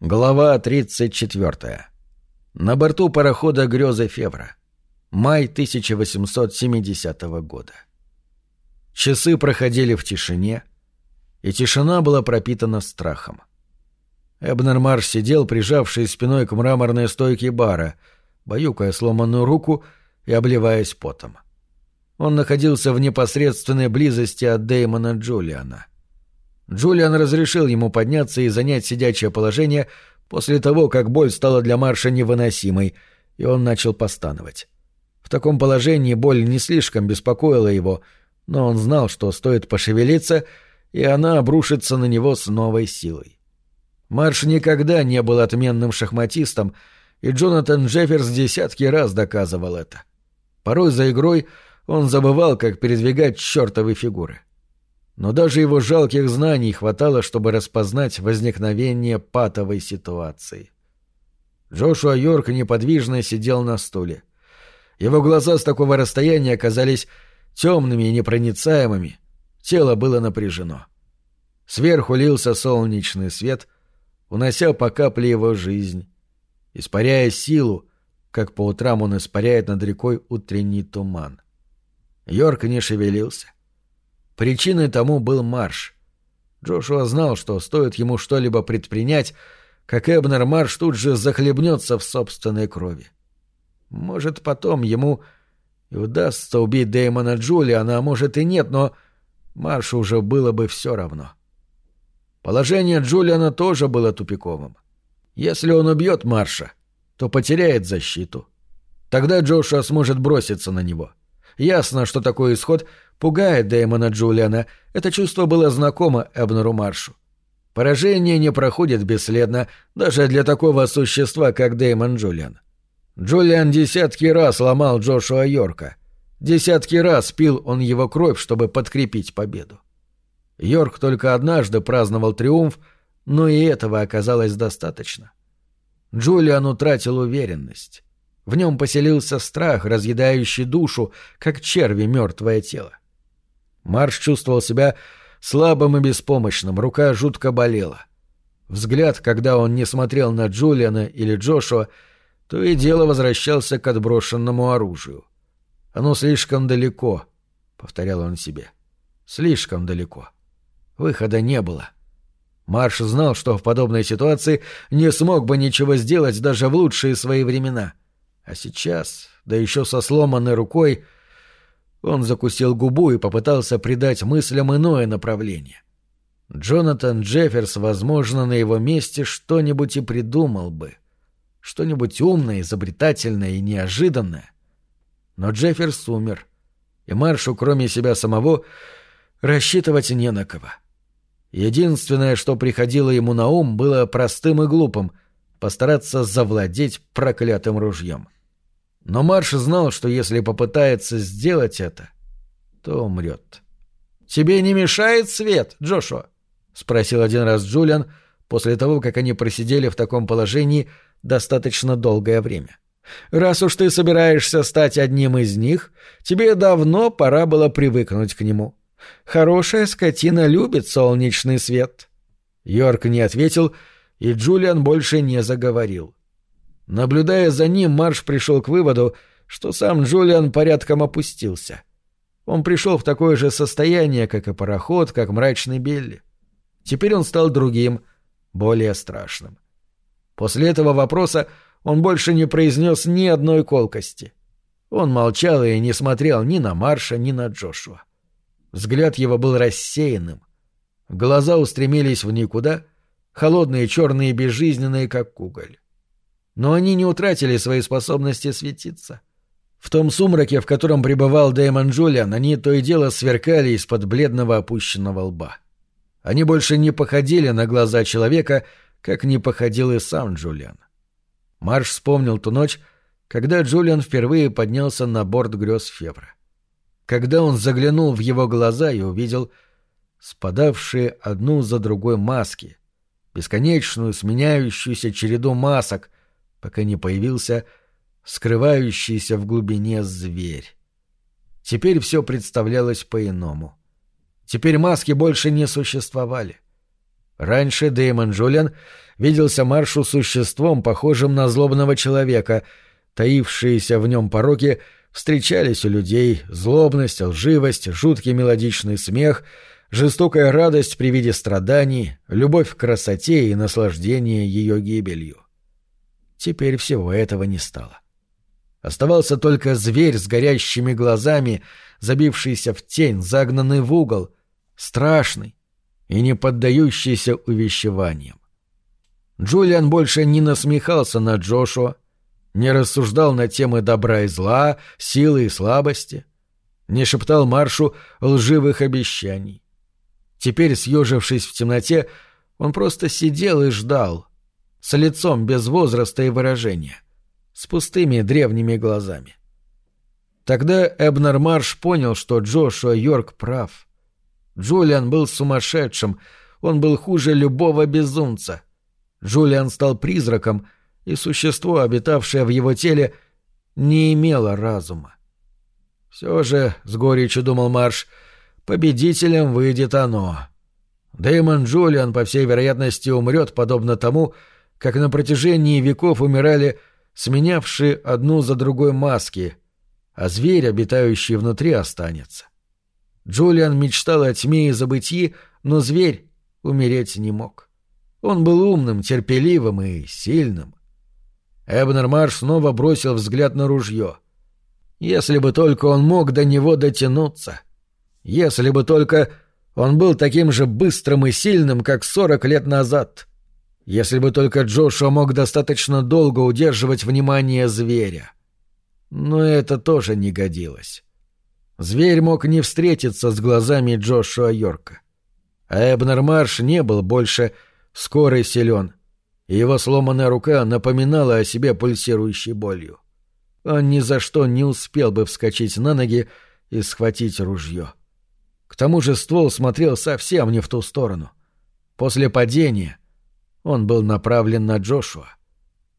Глава 34. На борту парохода «Грёза Февра». Май 1870 года. Часы проходили в тишине, и тишина была пропитана страхом. Эбнер Марш сидел, прижавший спиной к мраморной стойке бара, баюкая сломанную руку и обливаясь потом. Он находился в непосредственной близости от Дэймона Джулиана — Джулиан разрешил ему подняться и занять сидячее положение после того, как боль стала для Марша невыносимой, и он начал постановать. В таком положении боль не слишком беспокоила его, но он знал, что стоит пошевелиться, и она обрушится на него с новой силой. Марш никогда не был отменным шахматистом, и Джонатан Джефферс десятки раз доказывал это. Порой за игрой он забывал, как передвигать чертовы фигуры но даже его жалких знаний хватало, чтобы распознать возникновение патовой ситуации. Джошуа Йорк неподвижно сидел на стуле. Его глаза с такого расстояния оказались темными и непроницаемыми. Тело было напряжено. Сверху лился солнечный свет, унося по капле его жизнь, испаряя силу, как по утрам он испаряет над рекой утренний туман. Йорк не шевелился. Причиной тому был марш. Джошуа знал, что стоит ему что-либо предпринять, как Эбнер Марш тут же захлебнется в собственной крови. Может, потом ему и удастся убить Дэймона Джулиана, а может и нет, но Маршу уже было бы все равно. Положение Джулиана тоже было тупиковым. Если он убьет Марша, то потеряет защиту. Тогда Джошуа сможет броситься на него. Ясно, что такой исход пугает Дэймона Джулиана. Это чувство было знакомо Эбнеру Маршу. Поражение не проходит бесследно даже для такого существа, как Дэймон Джулиан. Джулиан десятки раз ломал Джошуа Йорка. Десятки раз пил он его кровь, чтобы подкрепить победу. Йорк только однажды праздновал триумф, но и этого оказалось достаточно. Джулиан утратил уверенность. В нем поселился страх, разъедающий душу, как черви мертвое тело. Марш чувствовал себя слабым и беспомощным, рука жутко болела. Взгляд, когда он не смотрел на Джулиана или Джошуа, то и дело возвращался к отброшенному оружию. «Оно слишком далеко», — повторял он себе. «Слишком далеко. Выхода не было». Марш знал, что в подобной ситуации не смог бы ничего сделать даже в лучшие свои времена — а сейчас, да еще со сломанной рукой, он закусил губу и попытался придать мыслям иное направление. Джонатан Джефферс, возможно, на его месте что-нибудь и придумал бы. Что-нибудь умное, изобретательное и неожиданное. Но Джефферс умер, и Маршу, кроме себя самого, рассчитывать не на кого. Единственное, что приходило ему на ум, было простым и глупым — постараться завладеть проклятым ружьем. — но Марш знал, что если попытается сделать это, то умрет. «Тебе не мешает свет, Джошуа?» — спросил один раз Джулиан после того, как они просидели в таком положении достаточно долгое время. «Раз уж ты собираешься стать одним из них, тебе давно пора было привыкнуть к нему. Хорошая скотина любит солнечный свет». Йорк не ответил, и Джулиан больше не заговорил. Наблюдая за ним, Марш пришел к выводу, что сам Джулиан порядком опустился. Он пришел в такое же состояние, как и пароход, как мрачный Билли. Теперь он стал другим, более страшным. После этого вопроса он больше не произнес ни одной колкости. Он молчал и не смотрел ни на Марша, ни на Джошуа. Взгляд его был рассеянным. Глаза устремились в никуда, холодные, черные безжизненные, как уголь но они не утратили свои способности светиться. В том сумраке, в котором пребывал Дэймон Джулиан, они то и дело сверкали из-под бледного опущенного лба. Они больше не походили на глаза человека, как не походил и сам Джулиан. Марш вспомнил ту ночь, когда Джулиан впервые поднялся на борт грез Февра. Когда он заглянул в его глаза и увидел спадавшие одну за другой маски, бесконечную сменяющуюся череду масок, пока не появился скрывающийся в глубине зверь. Теперь все представлялось по-иному. Теперь маски больше не существовали. Раньше Дэймон Джулиан виделся Маршу существом, похожим на злобного человека. Таившиеся в нем пороки встречались у людей — злобность, лживость, жуткий мелодичный смех, жестокая радость при виде страданий, любовь к красоте и наслаждение ее гибелью. Теперь всего этого не стало. Оставался только зверь с горящими глазами, забившийся в тень, загнанный в угол, страшный и не поддающийся увещеваниям. Джулиан больше не насмехался над Джошуа, не рассуждал на темы добра и зла, силы и слабости, не шептал Маршу лживых обещаний. Теперь, съежившись в темноте, он просто сидел и ждал, с лицом без возраста и выражения с пустыми древними глазами. Тогда Эбнер Марш понял, что Джошуа Йорк прав. Джулиан был сумасшедшим, он был хуже любого безумца. Джулиан стал призраком, и существо, обитавшее в его теле, не имело разума. Все же, с горечью думал Марш, победителем выйдет оно. Дэймон Джулиан, по всей вероятности, умрет, подобно тому, как на протяжении веков умирали сменявшие одну за другой маски, а зверь, обитающий внутри, останется. Джулиан мечтал о тьме и забытии, но зверь умереть не мог. Он был умным, терпеливым и сильным. Эбнер Марш снова бросил взгляд на ружье. Если бы только он мог до него дотянуться. Если бы только он был таким же быстрым и сильным, как сорок лет назад. Если бы только Джошуа мог достаточно долго удерживать внимание зверя. Но это тоже не годилось. Зверь мог не встретиться с глазами Джошуа Йорка. А Эбнер Марш не был больше скорый силен, и его сломанная рука напоминала о себе пульсирующей болью. Он ни за что не успел бы вскочить на ноги и схватить ружье. К тому же ствол смотрел совсем не в ту сторону. После падения — он был направлен на Джошуа.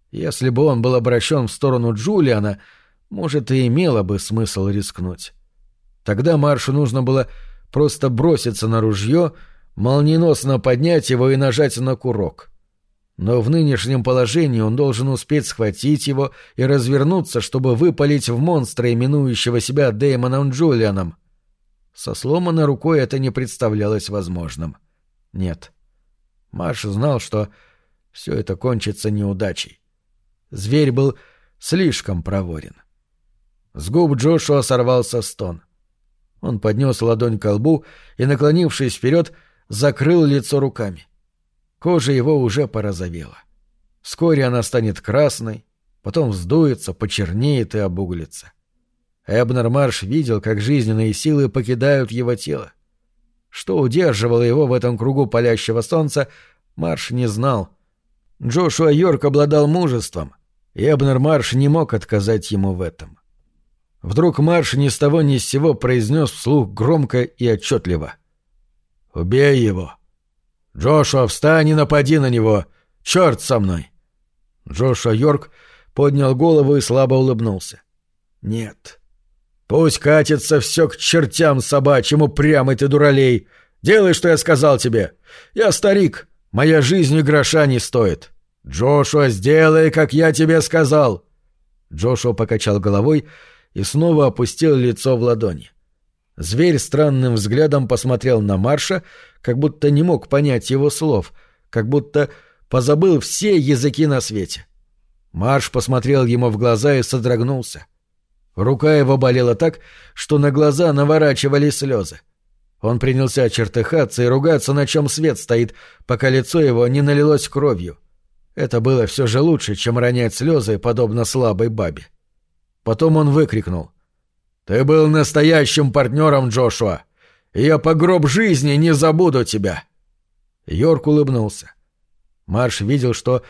Если бы он был обращен в сторону Джулиана, может, и имело бы смысл рискнуть. Тогда Маршу нужно было просто броситься на ружье, молниеносно поднять его и нажать на курок. Но в нынешнем положении он должен успеть схватить его и развернуться, чтобы выпалить в монстра, именующего себя Дэймоном Джулианом. Со сломанной рукой это не представлялось возможным. Нет. Маш знал, что все это кончится неудачей. Зверь был слишком проворен. С губ Джошуа сорвался стон. Он поднес ладонь к лбу и, наклонившись вперед, закрыл лицо руками. Кожа его уже порозовела. Вскоре она станет красной, потом вздуется, почернеет и обуглится. Эбнер Марш видел, как жизненные силы покидают его тело. Что удерживало его в этом кругу палящего солнца, Марш не знал. Джошуа Йорк обладал мужеством, и Эбнер Марш не мог отказать ему в этом. Вдруг Марш ни с того ни с сего произнес вслух громко и отчетливо. «Убей его! Джошуа, встань и напади на него! Черт со мной!» Джошуа Йорк поднял голову и слабо улыбнулся. «Нет, Пусть катится все к чертям собачьим, упрямый ты дуралей. Делай, что я сказал тебе. Я старик. Моя жизнь и гроша не стоит. Джошуа, сделай, как я тебе сказал. Джошуа покачал головой и снова опустил лицо в ладони. Зверь странным взглядом посмотрел на Марша, как будто не мог понять его слов, как будто позабыл все языки на свете. Марш посмотрел ему в глаза и содрогнулся. — Рука его болела так, что на глаза наворачивались слезы. Он принялся чертыхаться и ругаться, на чем свет стоит, пока лицо его не налилось кровью. Это было все же лучше, чем ронять слезы, подобно слабой бабе. Потом он выкрикнул. «Ты был настоящим партнером, Джошуа! Я по гроб жизни не забуду тебя!» Йорк улыбнулся. Марш видел, что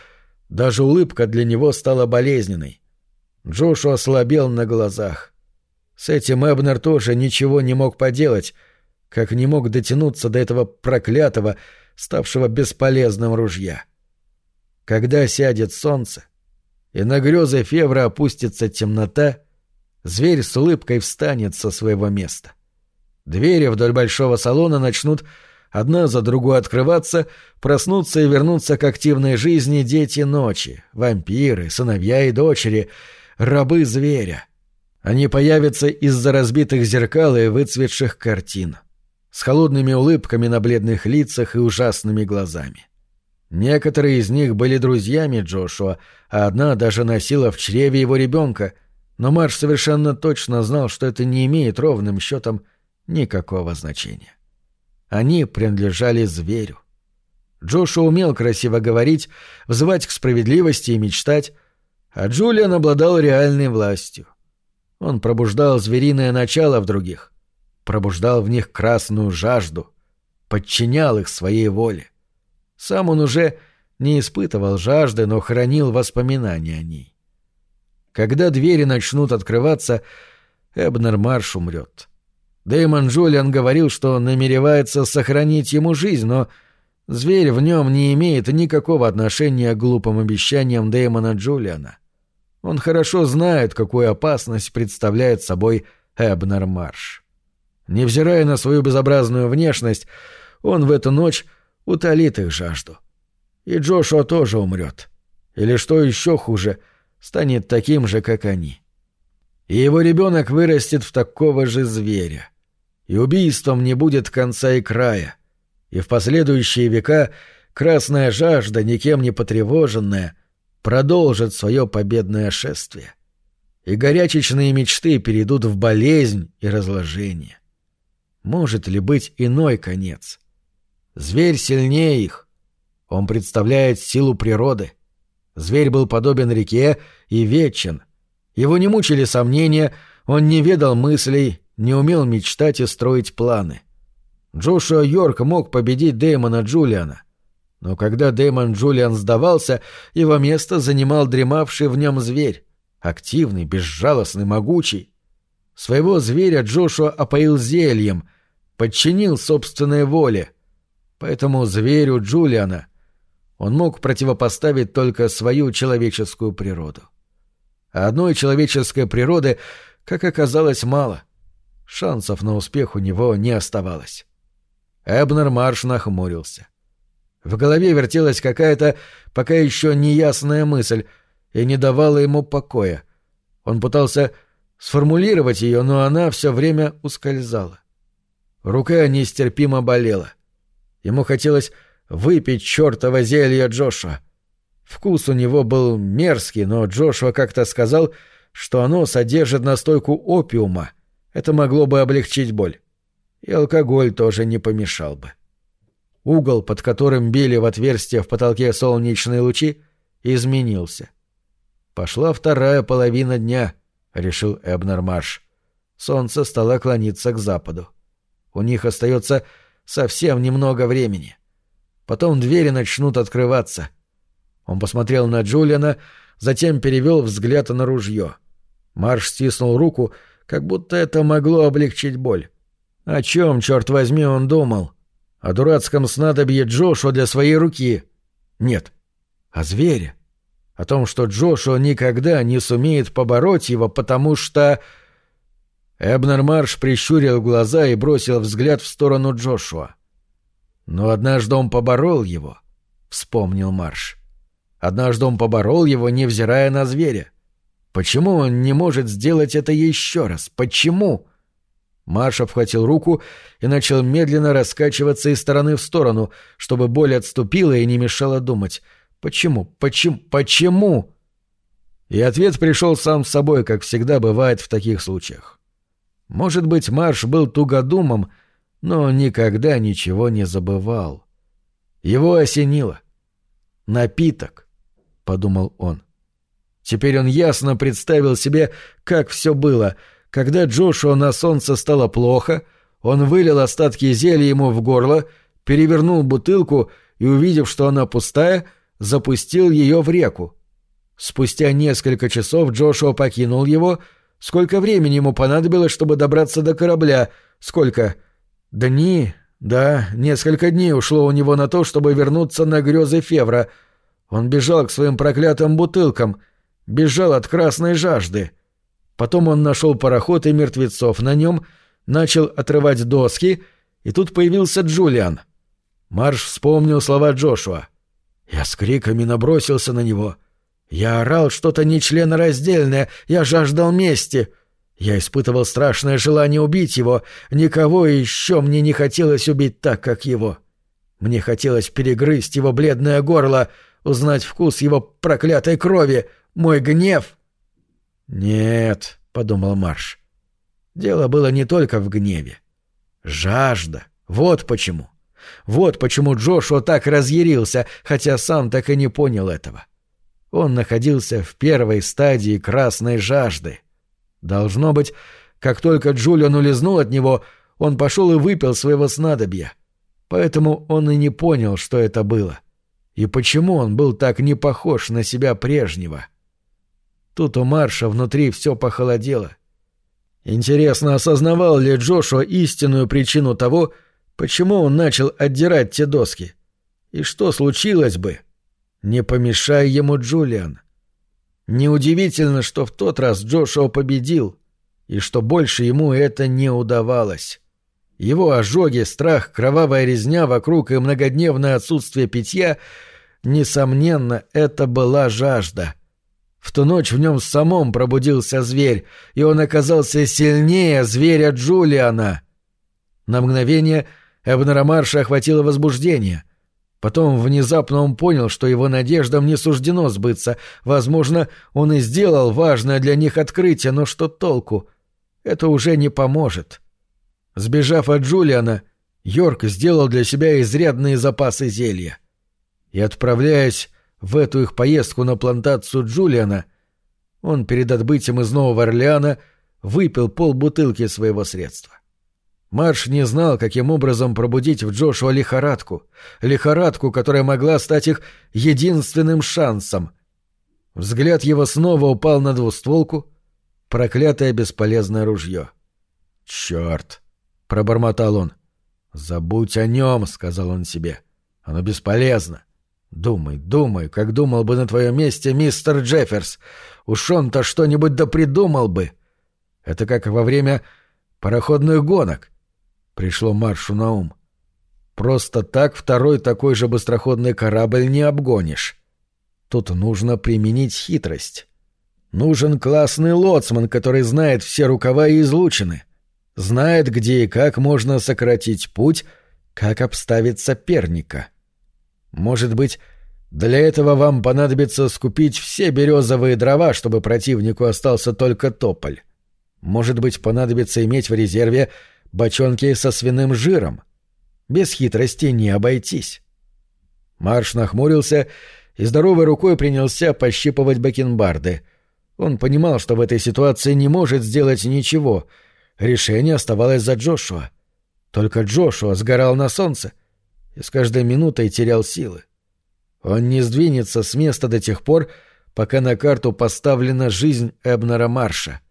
даже улыбка для него стала болезненной. Джошу ослабел на глазах. С этим Эбнер тоже ничего не мог поделать, как не мог дотянуться до этого проклятого, ставшего бесполезным ружья. Когда сядет солнце, и на грезы Февра опустится темнота, зверь с улыбкой встанет со своего места. Двери вдоль большого салона начнут Одна за другой открываться, проснуться и вернуться к активной жизни дети ночи, вампиры, сыновья и дочери, рабы зверя. Они появятся из-за разбитых зеркал и выцветших картин, с холодными улыбками на бледных лицах и ужасными глазами. Некоторые из них были друзьями Джошуа, а одна даже носила в чреве его ребенка, но Марш совершенно точно знал, что это не имеет ровным счетом никакого значения. Они принадлежали зверю. Джошуа умел красиво говорить, взывать к справедливости и мечтать, а Джулиан обладал реальной властью. Он пробуждал звериное начало в других, пробуждал в них красную жажду, подчинял их своей воле. Сам он уже не испытывал жажды, но хранил воспоминания о ней. Когда двери начнут открываться, Эбнер Марш умрет. Дэймон Джулиан говорил, что намеревается сохранить ему жизнь, но зверь в нем не имеет никакого отношения к глупым обещаниям Дэймона Джулиана. Он хорошо знает, какую опасность представляет собой Эбнер Марш. Невзирая на свою безобразную внешность, он в эту ночь утолит их жажду. И Джошуа тоже умрет. Или что еще хуже, станет таким же, как они. И его ребенок вырастет в такого же зверя и убийством не будет конца и края, и в последующие века красная жажда, никем не потревоженная, продолжит свое победное шествие, и горячечные мечты перейдут в болезнь и разложение. Может ли быть иной конец? Зверь сильнее их. Он представляет силу природы. Зверь был подобен реке и вечен. Его не мучили сомнения, он не ведал мыслей не умел мечтать и строить планы. Джошуа Йорк мог победить Дэймона Джулиана. Но когда Дэймон Джулиан сдавался, его место занимал дремавший в нем зверь. Активный, безжалостный, могучий. Своего зверя Джошуа опоил зельем, подчинил собственной воле. Поэтому зверю Джулиана он мог противопоставить только свою человеческую природу. А одной человеческой природы, как оказалось, мало. Шансов на успех у него не оставалось. Эбнер Марш нахмурился. В голове вертелась какая-то пока еще неясная мысль и не давала ему покоя. Он пытался сформулировать ее, но она все время ускользала. Рука нестерпимо болела. Ему хотелось выпить чертово зелье Джошуа. Вкус у него был мерзкий, но Джошуа как-то сказал, что оно содержит настойку опиума, это могло бы облегчить боль. И алкоголь тоже не помешал бы. Угол, под которым били в отверстие в потолке солнечные лучи, изменился. «Пошла вторая половина дня», — решил Эбнер Марш. Солнце стало клониться к западу. У них остается совсем немного времени. Потом двери начнут открываться. Он посмотрел на Джулиана, затем перевел взгляд на ружье. Марш стиснул руку, как будто это могло облегчить боль. О чем, черт возьми, он думал? О дурацком снадобье Джошуа для своей руки? Нет. О звере. О том, что Джошуа никогда не сумеет побороть его, потому что... Эбнер Марш прищурил глаза и бросил взгляд в сторону Джошуа. «Но однажды он поборол его», — вспомнил Марш. «Однажды он поборол его, невзирая на зверя. Почему он не может сделать это еще раз? Почему? Марш обхватил руку и начал медленно раскачиваться из стороны в сторону, чтобы боль отступила и не мешала думать. Почему? Почему? Почему? И ответ пришел сам с собой, как всегда бывает в таких случаях. Может быть, Марш был тугодумом, но никогда ничего не забывал. Его осенило. «Напиток», — подумал он. Теперь он ясно представил себе, как все было. Когда Джошуа на солнце стало плохо, он вылил остатки зелья ему в горло, перевернул бутылку и, увидев, что она пустая, запустил ее в реку. Спустя несколько часов Джошуа покинул его. Сколько времени ему понадобилось, чтобы добраться до корабля? Сколько? Дни? Да, несколько дней ушло у него на то, чтобы вернуться на грезы Февра. Он бежал к своим проклятым бутылкам — бежал от красной жажды. Потом он нашел пароход и мертвецов на нем, начал отрывать доски, и тут появился Джулиан. Марш вспомнил слова Джошуа. Я с криками набросился на него. Я орал что-то нечленораздельное, я жаждал мести. Я испытывал страшное желание убить его. Никого еще мне не хотелось убить так, как его. Мне хотелось перегрызть его бледное горло, узнать вкус его проклятой крови, мой гнев. «Нет», — подумал Марш, — «дело было не только в гневе. Жажда. Вот почему. Вот почему Джошуа так разъярился, хотя сам так и не понял этого. Он находился в первой стадии красной жажды. Должно быть, как только Джулиан улизнул от него, он пошел и выпил своего снадобья. Поэтому он и не понял, что это было. И почему он был так не похож на себя прежнего. Тут у Марша внутри все похолодело. Интересно, осознавал ли Джошуа истинную причину того, почему он начал отдирать те доски? И что случилось бы, не помешая ему Джулиан? Неудивительно, что в тот раз Джошуа победил, и что больше ему это не удавалось. Его ожоги, страх, кровавая резня вокруг и многодневное отсутствие питья — несомненно, это была жажда. В ту ночь в нем самом пробудился зверь, и он оказался сильнее зверя Джулиана. На мгновение Эбнера охватило возбуждение. Потом внезапно он понял, что его надеждам не суждено сбыться. Возможно, он и сделал важное для них открытие, но что толку? Это уже не поможет. Сбежав от Джулиана, Йорк сделал для себя изрядные запасы зелья. И отправляясь в эту их поездку на плантацию Джулиана, он перед отбытием из Нового Орлеана выпил полбутылки своего средства. Марш не знал, каким образом пробудить в Джошуа лихорадку, лихорадку, которая могла стать их единственным шансом. Взгляд его снова упал на двустволку, проклятое бесполезное ружье. «Черт!» — пробормотал он. «Забудь о нем», — сказал он себе. «Оно бесполезно. Думай, думай, как думал бы на твоем месте мистер Джефферс. Уж он-то что-нибудь да придумал бы. Это как во время пароходных гонок пришло Маршу на ум. Просто так второй такой же быстроходный корабль не обгонишь. Тут нужно применить хитрость. Нужен классный лоцман, который знает все рукава и излучины. Знает, где и как можно сократить путь, как обставить соперника. Может быть, для этого вам понадобится скупить все березовые дрова, чтобы противнику остался только тополь. Может быть, понадобится иметь в резерве бочонки со свиным жиром. Без хитрости не обойтись. Марш нахмурился и здоровой рукой принялся пощипывать бакенбарды. Он понимал, что в этой ситуации не может сделать ничего. Решение оставалось за Джошуа. Только Джошуа сгорал на солнце и с каждой минутой терял силы. Он не сдвинется с места до тех пор, пока на карту поставлена жизнь Эбнера Марша —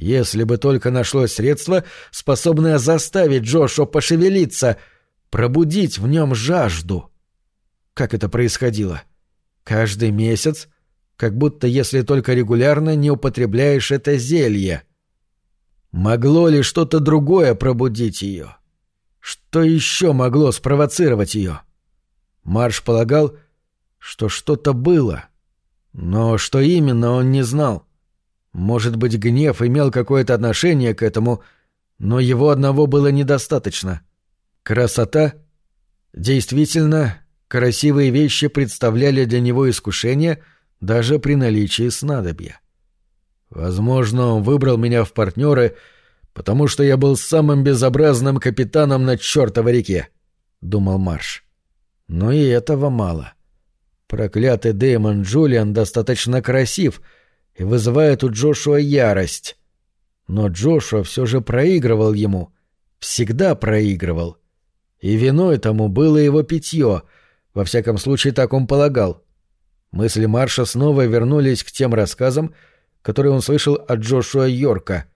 если бы только нашлось средство, способное заставить Джошуа пошевелиться, пробудить в нем жажду. Как это происходило? Каждый месяц, как будто если только регулярно не употребляешь это зелье. Могло ли что-то другое пробудить ее? Что еще могло спровоцировать ее? Марш полагал, что что-то было, но что именно он не знал. Может быть, гнев имел какое-то отношение к этому, но его одного было недостаточно. Красота? Действительно, красивые вещи представляли для него искушение даже при наличии снадобья. Возможно, он выбрал меня в партнеры, потому что я был самым безобразным капитаном на чертовой реке, — думал Марш. Но и этого мало. Проклятый Дэймон Джулиан достаточно красив — и вызывает у Джошуа ярость. Но Джошуа все же проигрывал ему, всегда проигрывал. И виной тому было его питье, во всяком случае так он полагал. Мысли Марша снова вернулись к тем рассказам, которые он слышал от Джошуа Йорка,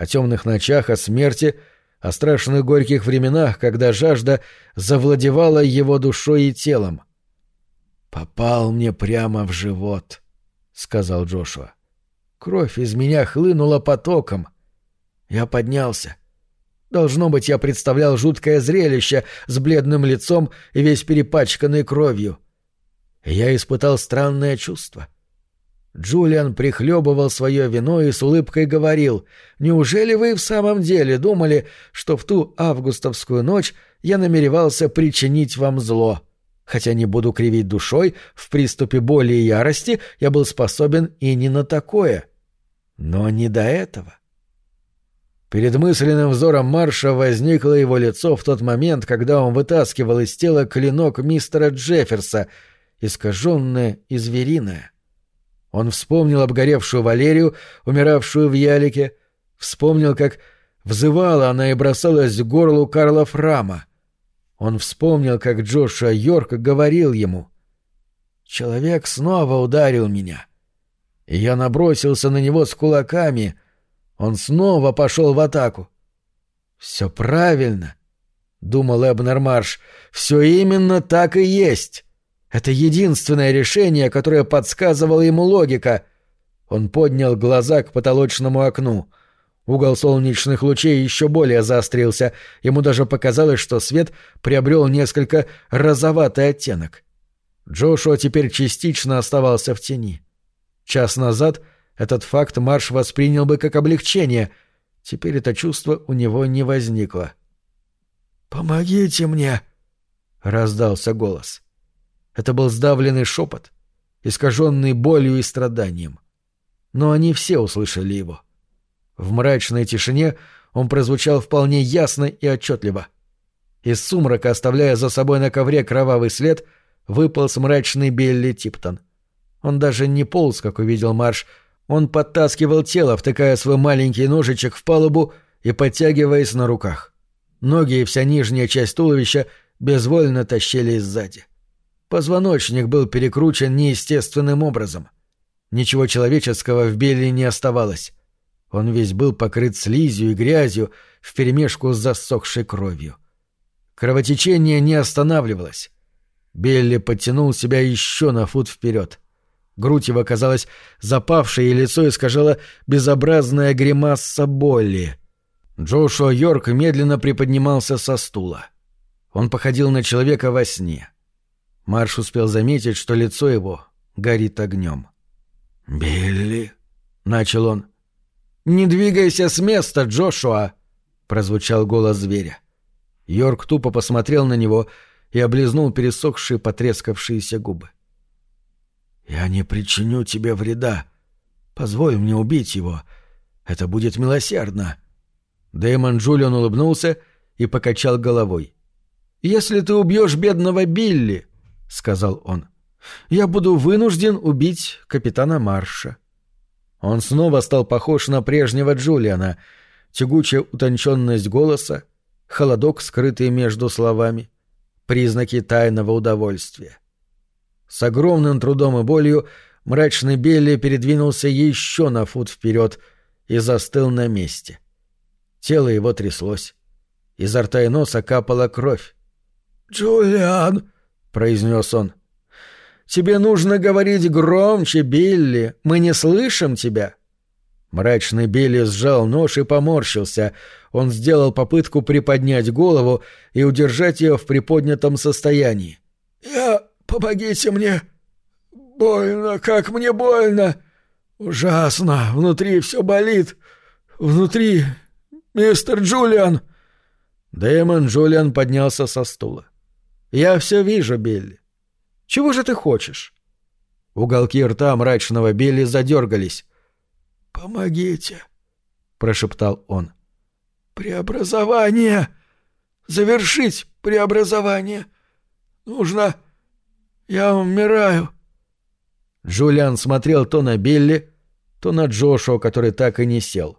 о темных ночах, о смерти, о страшных горьких временах, когда жажда завладевала его душой и телом. «Попал мне прямо в живот», — сказал Джошуа. Кровь из меня хлынула потоком. Я поднялся. Должно быть, я представлял жуткое зрелище с бледным лицом и весь перепачканный кровью. я испытал странное чувство. Джулиан прихлебывал свое вино и с улыбкой говорил, «Неужели вы в самом деле думали, что в ту августовскую ночь я намеревался причинить вам зло?» Хотя не буду кривить душой, в приступе боли и ярости я был способен и не на такое. Но не до этого. Перед мысленным взором Марша возникло его лицо в тот момент, когда он вытаскивал из тела клинок мистера Джефферса, искаженное и звериное. Он вспомнил обгоревшую Валерию, умиравшую в ялике, вспомнил, как взывала она и бросалась к горлу Карла Фрама. Он вспомнил, как Джошуа Йорк говорил ему «Человек снова ударил меня». И я набросился на него с кулаками — он снова пошел в атаку. «Все правильно», — думал Эбнер Марш, — «все именно так и есть. Это единственное решение, которое подсказывала ему логика». Он поднял глаза к потолочному окну. Угол солнечных лучей еще более заострился, ему даже показалось, что свет приобрел несколько розоватый оттенок. Джошуа теперь частично оставался в тени. Час назад — этот факт Марш воспринял бы как облегчение. Теперь это чувство у него не возникло. «Помогите мне!» — раздался голос. Это был сдавленный шепот, искаженный болью и страданием. Но они все услышали его. В мрачной тишине он прозвучал вполне ясно и отчетливо. Из сумрака, оставляя за собой на ковре кровавый след, выполз мрачный Билли Типтон. Он даже не полз, как увидел Марш, он подтаскивал тело, втыкая свой маленький ножичек в палубу и подтягиваясь на руках. Ноги и вся нижняя часть туловища безвольно тащились сзади. Позвоночник был перекручен неестественным образом. Ничего человеческого в Белли не оставалось. Он весь был покрыт слизью и грязью вперемешку с засохшей кровью. Кровотечение не останавливалось. Белли подтянул себя еще на фут вперед. Грудь его казалась запавшей, и лицо искажало безобразная гримаса боли. Джошуа Йорк медленно приподнимался со стула. Он походил на человека во сне. Марш успел заметить, что лицо его горит огнем. «Билли», — начал он. «Не двигайся с места, Джошуа!» — прозвучал голос зверя. Йорк тупо посмотрел на него и облизнул пересохшие потрескавшиеся губы. «Я не причиню тебе вреда. Позволь мне убить его. Это будет милосердно». Дэймон Джулиан улыбнулся и покачал головой. «Если ты убьешь бедного Билли», — сказал он, — «я буду вынужден убить капитана Марша». Он снова стал похож на прежнего Джулиана. Тягучая утонченность голоса, холодок, скрытый между словами, признаки тайного удовольствия. С огромным трудом и болью мрачный Белли передвинулся еще на фут вперед и застыл на месте. Тело его тряслось. Изо рта и носа капала кровь. «Джулиан!» — произнес он. «Тебе нужно говорить громче, Билли. Мы не слышим тебя». Мрачный Билли сжал нож и поморщился. Он сделал попытку приподнять голову и удержать ее в приподнятом состоянии. «Я Помогите мне! Больно, как мне больно! Ужасно! Внутри все болит! Внутри... Мистер Джулиан!» Дэймон Джулиан поднялся со стула. «Я все вижу, Билли. Чего же ты хочешь?» Уголки рта мрачного Билли задергались. «Помогите», — прошептал он. «Преобразование! Завершить преобразование! Нужно я умираю. Джулиан смотрел то на Билли, то на Джошуа, который так и не сел.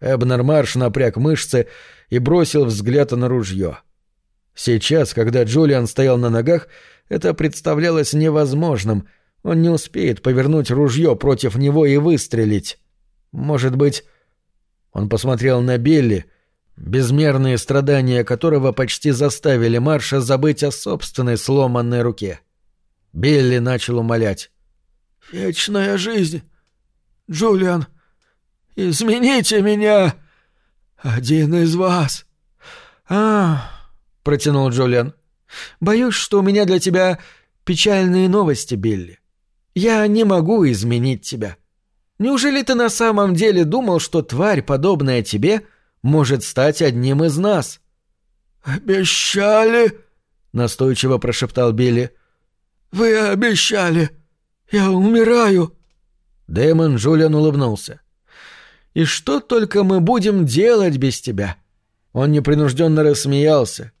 Эбнер Марш напряг мышцы и бросил взгляд на ружье. Сейчас, когда Джулиан стоял на ногах, это представлялось невозможным. Он не успеет повернуть ружье против него и выстрелить. Может быть... Он посмотрел на Билли, безмерные страдания которого почти заставили Марша забыть о собственной сломанной руке. — Билли начал умолять. «Вечная жизнь! Джулиан, измените меня! «Один из вас». «А, — протянул Джулиан, — боюсь, что у меня для тебя печальные новости, Билли. Я не могу изменить тебя. Неужели ты на самом деле думал, что тварь, подобная тебе, может стать одним из нас?» «Обещали!» — настойчиво прошептал Билли. «Вы обещали! Я умираю!» Дэймон Джулиан улыбнулся. «И что только мы будем делать без тебя?» Он непринужденно рассмеялся.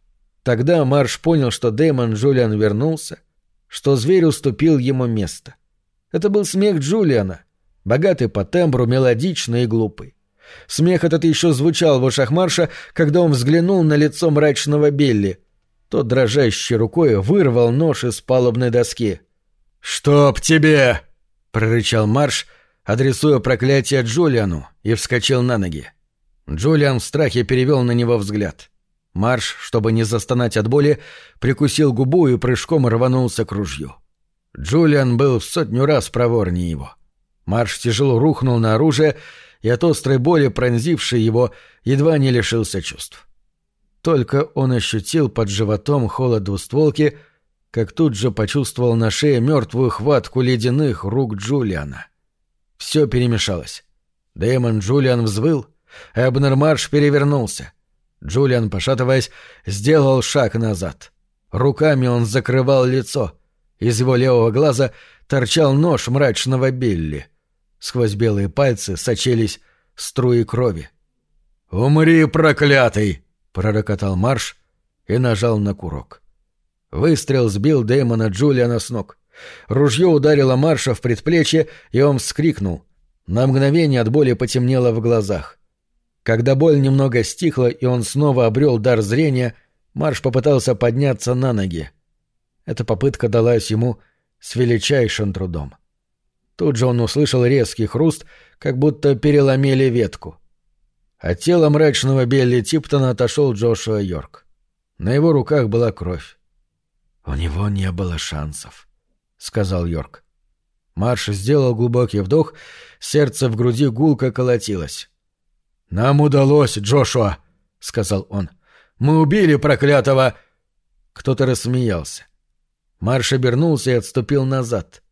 Тогда Марш понял, что Дэймон Джулиан вернулся, что зверь уступил ему место. Это был смех Джулиана, богатый по тембру, мелодичный и глупый. Смех этот еще звучал в ушах Марша, когда он взглянул на лицо мрачного Белли. Тот, дрожащей рукой, вырвал нож из палубной доски. «Чтоб тебе!» — прорычал Марш, адресуя проклятие Джулиану, и вскочил на ноги. Джулиан в страхе перевел на него взгляд. Марш, чтобы не застонать от боли, прикусил губу и прыжком рванулся к ружью. Джулиан был в сотню раз проворнее его. Марш тяжело рухнул на оружие и от острой боли, пронзившей его, едва не лишился чувств. Только он ощутил под животом холод двустволки, как тут же почувствовал на шее мертвую хватку ледяных рук Джулиана. Все перемешалось. Дэймон Джулиан взвыл, Эбнер Марш перевернулся. Джулиан, пошатываясь, сделал шаг назад. Руками он закрывал лицо. Из его левого глаза торчал нож мрачного Билли. Сквозь белые пальцы сочились струи крови. «Умри, проклятый!» — пророкотал Марш и нажал на курок. Выстрел сбил Дэймона Джулиана с ног. Ружье ударило Марша в предплечье, и он вскрикнул. На мгновение от боли потемнело в глазах. Когда боль немного стихла, и он снова обрел дар зрения, Марш попытался подняться на ноги. Эта попытка далась ему с величайшим трудом. Тут же он услышал резкий хруст, как будто переломили ветку. От тела мрачного Белли Типтона отошел Джошуа Йорк. На его руках была кровь. «У него не было шансов», — сказал Йорк. Марш сделал глубокий вдох, сердце в груди гулко колотилось. «Нам удалось, Джошуа», — сказал он. «Мы убили проклятого...» Кто-то рассмеялся. Марш обернулся и отступил назад.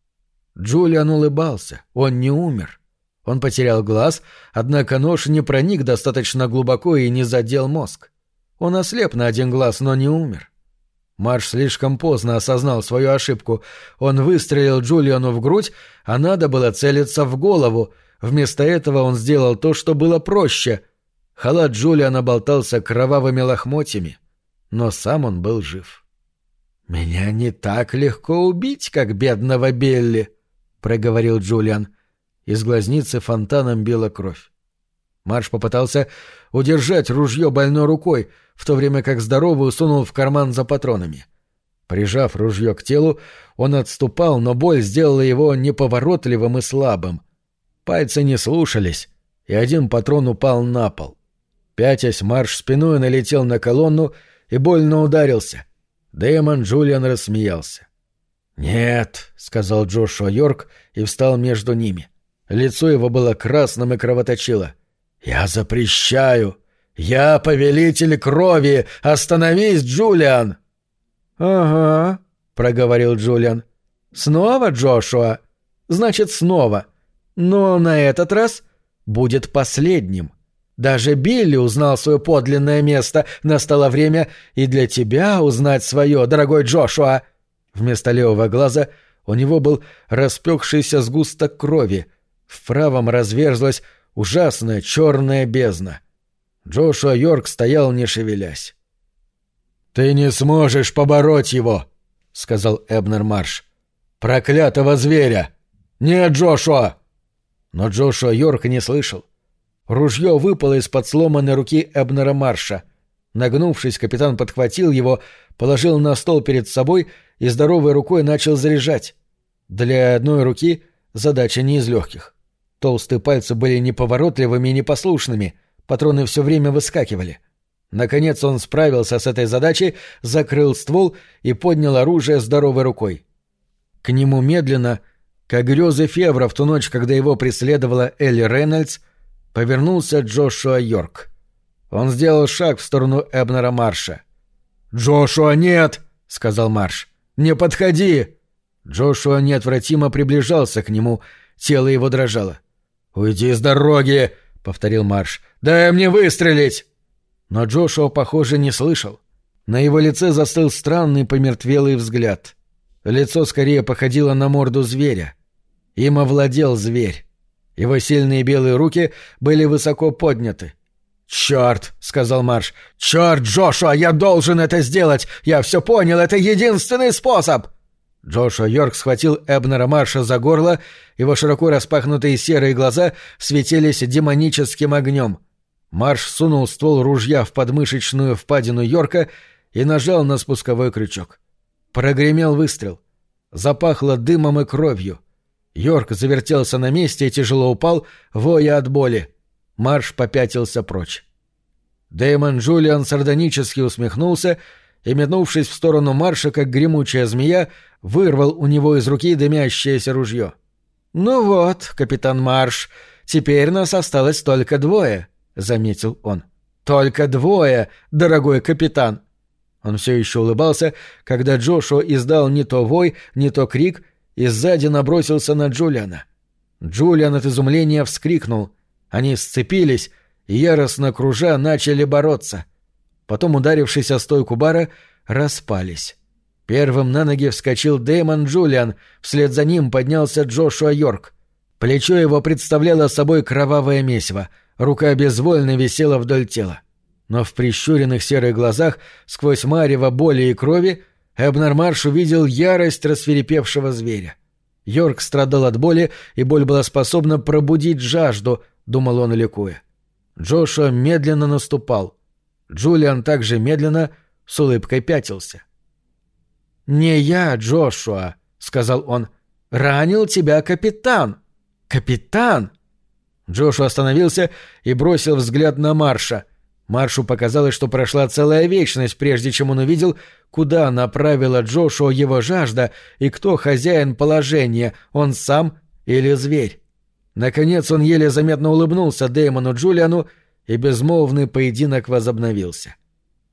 Джулиан улыбался. Он не умер. Он потерял глаз, однако нож не проник достаточно глубоко и не задел мозг. Он ослеп на один глаз, но не умер. Марш слишком поздно осознал свою ошибку. Он выстрелил Джулиану в грудь, а надо было целиться в голову. Вместо этого он сделал то, что было проще. Халат Джулиана болтался кровавыми лохмотьями, но сам он был жив. «Меня не так легко убить, как бедного Белли», — проговорил Джулиан. Из глазницы фонтаном била кровь. Марш попытался удержать ружье больной рукой, в то время как здоровый сунул в карман за патронами. Прижав ружье к телу, он отступал, но боль сделала его неповоротливым и слабым. Пальцы не слушались, и один патрон упал на пол. Пятясь, Марш спиной налетел на колонну и больно ударился. Дэймон Джулиан рассмеялся. «Нет», — сказал Джошуа Йорк и встал между ними. Лицо его было красным и кровоточило. «Я запрещаю! Я повелитель крови! Остановись, Джулиан!» «Ага», — проговорил Джулиан. «Снова, Джошуа? Значит, снова. Но на этот раз будет последним. Даже Билли узнал свое подлинное место. Настало время и для тебя узнать свое, дорогой Джошуа!» Вместо левого глаза у него был распекшийся сгусток крови. В правом разверзлась ужасная черная бездна. Джошуа Йорк стоял, не шевелясь. «Ты не сможешь побороть его», — сказал Эбнер Марш. «Проклятого зверя! Нет, Джошуа!» Но Джошуа Йорк не слышал. Ружье выпало из-под сломанной руки Эбнера Марша. Нагнувшись, капитан подхватил его, положил на стол перед собой и здоровой рукой начал заряжать. Для одной руки задача не из легких. Толстые пальцы были неповоротливыми и непослушными, патроны все время выскакивали. Наконец он справился с этой задачей, закрыл ствол и поднял оружие здоровой рукой. К нему медленно, как грезы Февра в ту ночь, когда его преследовала Элли Рейнольдс, повернулся Джошуа Йорк. Он сделал шаг в сторону Эбнера Марша. «Джошуа, нет!» — сказал Марш. «Не подходи!» Джошуа неотвратимо приближался к нему, тело его дрожало. «Уйди с дороги!» — повторил Марш. «Дай мне выстрелить!» Но Джошуа, похоже, не слышал. На его лице застыл странный помертвелый взгляд. Лицо скорее походило на морду зверя. Им овладел зверь. Его сильные белые руки были высоко подняты. «Черт!» — сказал Марш. «Черт, Джошуа, я должен это сделать! Я все понял, это единственный способ!» Джошуа Йорк схватил Эбнера Марша за горло, его широко распахнутые серые глаза светились демоническим огнем. Марш сунул ствол ружья в подмышечную впадину Йорка и нажал на спусковой крючок. Прогремел выстрел. Запахло дымом и кровью. Йорк завертелся на месте и тяжело упал, воя от боли. Марш попятился прочь. Дэймон Джулиан сардонически усмехнулся и, метнувшись в сторону Марша, как гремучая змея, вырвал у него из руки дымящееся ружье. «Ну вот, капитан Марш, теперь нас осталось только двое», — заметил он. «Только двое, дорогой капитан!» Он все еще улыбался, когда Джошуа издал не то вой, не то крик и сзади набросился на Джулиана. Джулиан от изумления вскрикнул. Они сцепились и, яростно кружа, начали бороться. Потом, ударившись о стойку бара, распались. Первым на ноги вскочил Дэймон Джулиан, вслед за ним поднялся Джошуа Йорк. Плечо его представляло собой кровавое месиво, рука безвольно висела вдоль тела. Но в прищуренных серых глазах, сквозь марево боли и крови, Эбнер Марш увидел ярость рассверепевшего зверя. Йорк страдал от боли, и боль была способна пробудить жажду, думал он ликуя. Джошуа медленно наступал. Джулиан также медленно с улыбкой пятился. «Не я, Джошуа», — сказал он. «Ранил тебя капитан». «Капитан!» Джошуа остановился и бросил взгляд на Марша. Маршу показалось, что прошла целая вечность, прежде чем он увидел, куда направила Джошуа его жажда и кто хозяин положения, он сам или зверь. Наконец он еле заметно улыбнулся Дэймону Джулиану, и безмолвный поединок возобновился.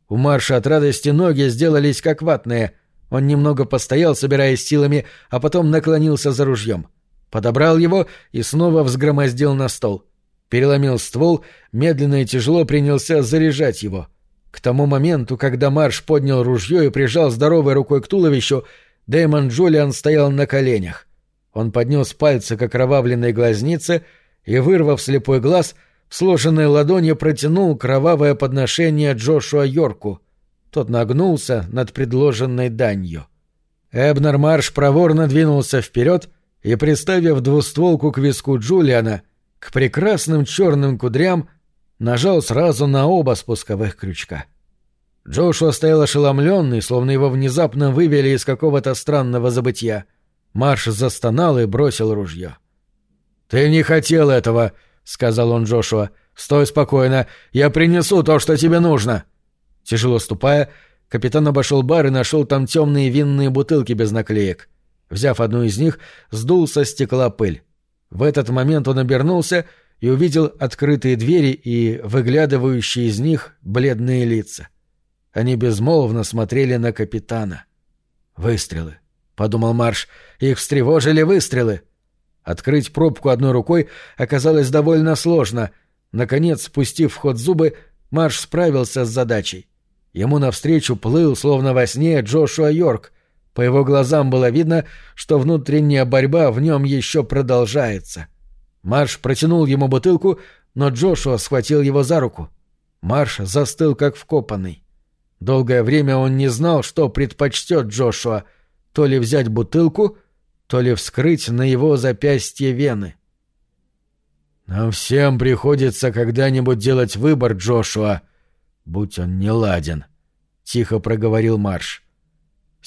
У Марша от радости ноги сделались как ватные. Он немного постоял, собираясь силами, а потом наклонился за ружьем. Подобрал его и снова взгромоздил на стол. Переломил ствол, медленно и тяжело принялся заряжать его. К тому моменту, когда Марш поднял ружье и прижал здоровой рукой к туловищу, Дэймон Джулиан стоял на коленях. Он поднес пальцы к окровавленной глазнице и, вырвав слепой глаз, в сложенной ладони протянул кровавое подношение Джошуа Йорку. Тот нагнулся над предложенной данью. Эбнер Марш проворно двинулся вперед и, приставив двустволку к виску Джулиана, к прекрасным черным кудрям нажал сразу на оба спусковых крючка. Джошуа стоял ошеломленный, словно его внезапно вывели из какого-то странного забытья. Марш застонал и бросил ружье. «Ты не хотел этого», — сказал он Джошуа. «Стой спокойно, я принесу то, что тебе нужно». Тяжело ступая, капитан обошел бар и нашел там темные винные бутылки без наклеек. Взяв одну из них, сдул со стекла пыль. В этот момент он обернулся и увидел открытые двери и выглядывающие из них бледные лица. Они безмолвно смотрели на капитана. «Выстрелы», — подумал Марш, — «их встревожили выстрелы». Открыть пробку одной рукой оказалось довольно сложно. Наконец, спустив в ход зубы, Марш справился с задачей. Ему навстречу плыл, словно во сне, Джошуа Йорк — по его глазам было видно, что внутренняя борьба в нем еще продолжается. Марш протянул ему бутылку, но Джошуа схватил его за руку. Марш застыл как вкопанный. Долгое время он не знал, что предпочтет Джошуа, то ли взять бутылку, то ли вскрыть на его запястье вены. «Нам всем приходится когда-нибудь делать выбор, Джошуа, будь он не ладен», — тихо проговорил Марш.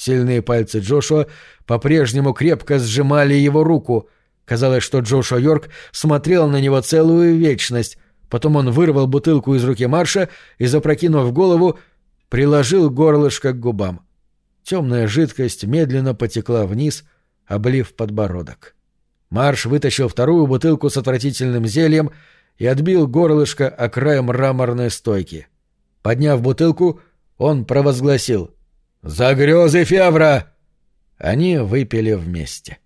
Сильные пальцы Джошуа по-прежнему крепко сжимали его руку. Казалось, что Джошуа Йорк смотрел на него целую вечность. Потом он вырвал бутылку из руки Марша и, запрокинув голову, приложил горлышко к губам. Темная жидкость медленно потекла вниз, облив подбородок. Марш вытащил вторую бутылку с отвратительным зельем и отбил горлышко о край мраморной стойки. Подняв бутылку, он провозгласил «За грезы Февра!» Они выпили вместе.